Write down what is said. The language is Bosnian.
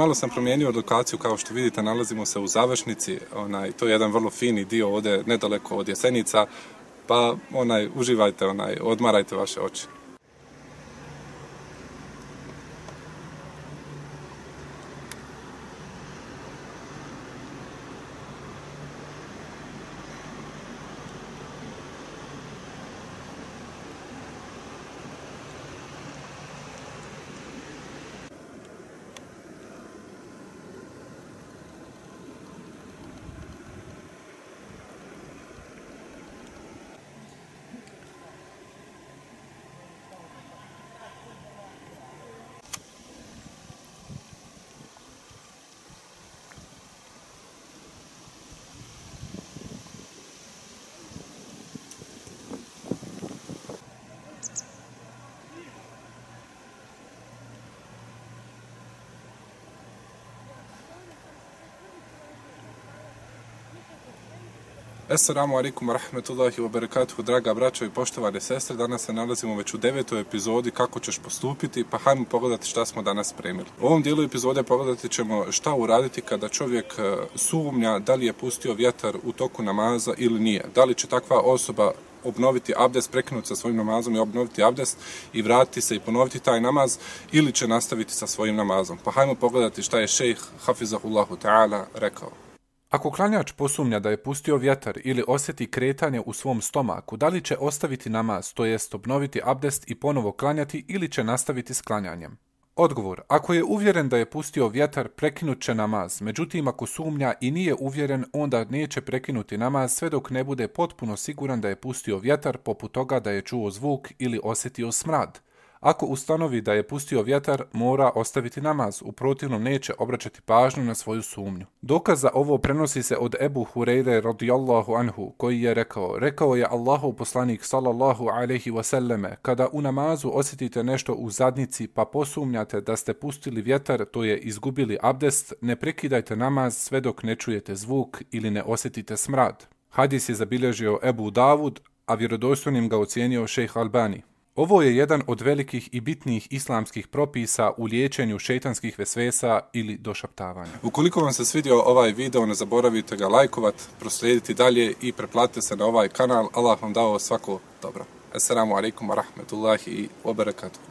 Malo sam promijenio lokaciju, kao što vidite, nalazimo se u završnici, onaj, to je jedan vrlo fini dio ovdje, nedaleko od Jesenica, pa onaj, uživajte, onaj, odmarajte vaše oči. Assalamu alaikum wa rahmetullahi wa barakatuhu, draga braćo i poštovane sestre. Danas se nalazimo već u devetoj epizodi kako ćeš postupiti, pa hajmo pogledati šta smo danas spremili. U ovom dijelu epizode pogledati ćemo šta uraditi kada čovjek e, sumnja da li je pustio vjetar u toku namaza ili nije. Da li će takva osoba obnoviti abdest, prekinuti sa svojim namazom i obnoviti abdest i vratiti se i ponoviti taj namaz ili će nastaviti sa svojim namazom. Pa hajmo pogledati šta je šejh Hafizahullahu ta'ala rekao. Ako klanjač posumnja da je pustio vjetar ili osjeti kretanje u svom stomaku, da li će ostaviti namaz, to jest obnoviti abdest i ponovo klanjati ili će nastaviti s klanjanjem? Odgovor. Ako je uvjeren da je pustio vjetar, prekinut će namaz. Međutim, ako sumnja i nije uvjeren, onda neće prekinuti namaz sve dok ne bude potpuno siguran da je pustio vjetar poput toga da je čuo zvuk ili osjetio smrad. Ako ustanovi da je pustio vjetar, mora ostaviti namaz, u protivnom neće obraćati pažnju na svoju sumnju. Dokaz za ovo prenosi se od Ebu Hureyre radijallahu anhu, koji je rekao, rekao je Allahov poslanik sallallahu alaihi wasallame, kada u namazu osjetite nešto u zadnici pa posumnjate da ste pustili vjetar, to je izgubili abdest, ne prekidajte namaz sve dok ne čujete zvuk ili ne osjetite smrad. Hadis je zabilježio Ebu Davud, a vjerodostojnim ga ocijenio šejh Albani. Ovo je jedan od velikih i bitnih islamskih propisa u liječenju šeitanskih vesvesa ili došaptavanja. Ukoliko vam se svidio ovaj video, ne zaboravite ga lajkovat, proslijediti dalje i preplatite se na ovaj kanal. Allah vam dao svako dobro. Assalamu alaikum wa rahmetullahi wa barakatuh.